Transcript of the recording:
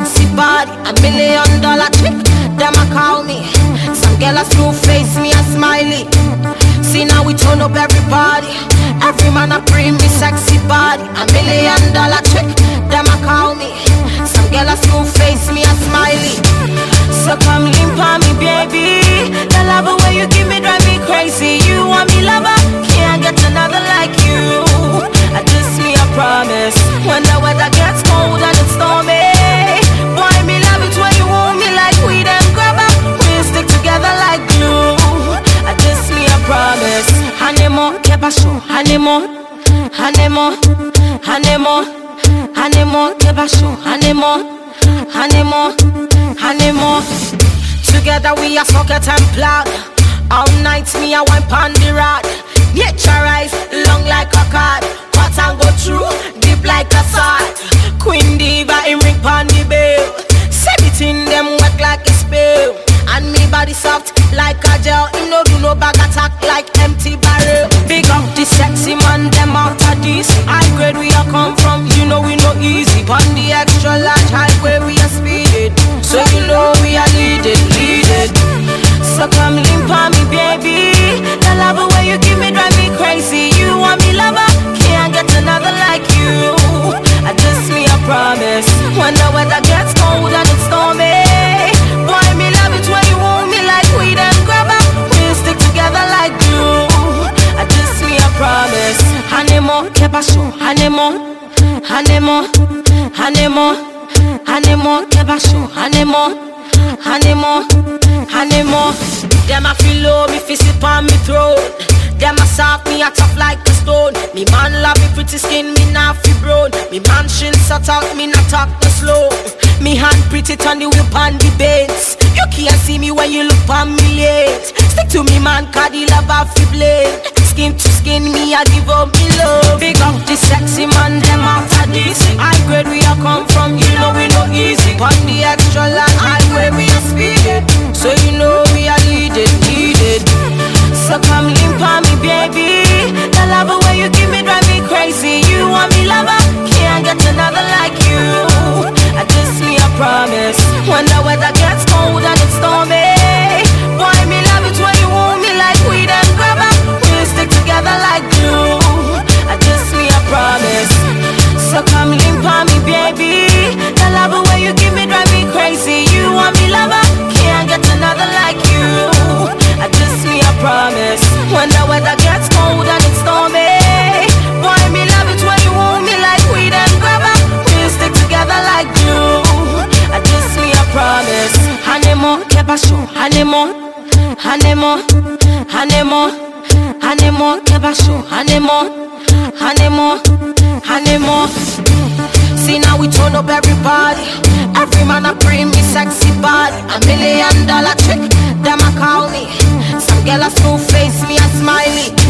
body. A million dollar chick, them a call me. Some girl a screw face me a smiley. See now we turn up everybody. Every man a bring me sexy body. A million dollar chick, honeymoon, honeymoon, keep a show. Honeymoon, honeymoon, honeymoon. Together we are socket and plug. All night me a wine pon the rod. Nature rise long like a card. Cut and go through deep like a sword. Queen diva in ring pon the bell. Set it in them wet like a spill. And me body soft like a gel. Him no do no bag attack like Honeymoon, keep a show. Honeymoon, honeymoon, honeymoon, honeymoon, keep a show. Honeymoon honeymoon, honeymoon. Them a feel low, me fist it on me throat. Them a soft, me a tough like a stone. Me man love me pretty skin, me not fi brown. Me man shin so talk, me not talk no slow. Me hand pretty turn the whip on the bends. You can't see me when you look on me late. Stick to me man, cause the love a fi blade. Skin to skin, me I give up me love. Big up the sexy man, them after this. High grade we a come from, you know we no easy. On the extra line, highway we are speeding. So you know we are leading, leading. So come limp on me, baby. The love way you give me drive me crazy. You want me lover, can't get another like you. I just me a promise. When the Honeymoon, keep a show. Honeymoon, honeymoon, honeymoon, honeymoon, keep a show. Honeymoon, honeymoon, honeymoon. See now we turn up everybody. Every man a bring me sexy body. A million dollar chick, them a call me. Some girl a screw face me a smile.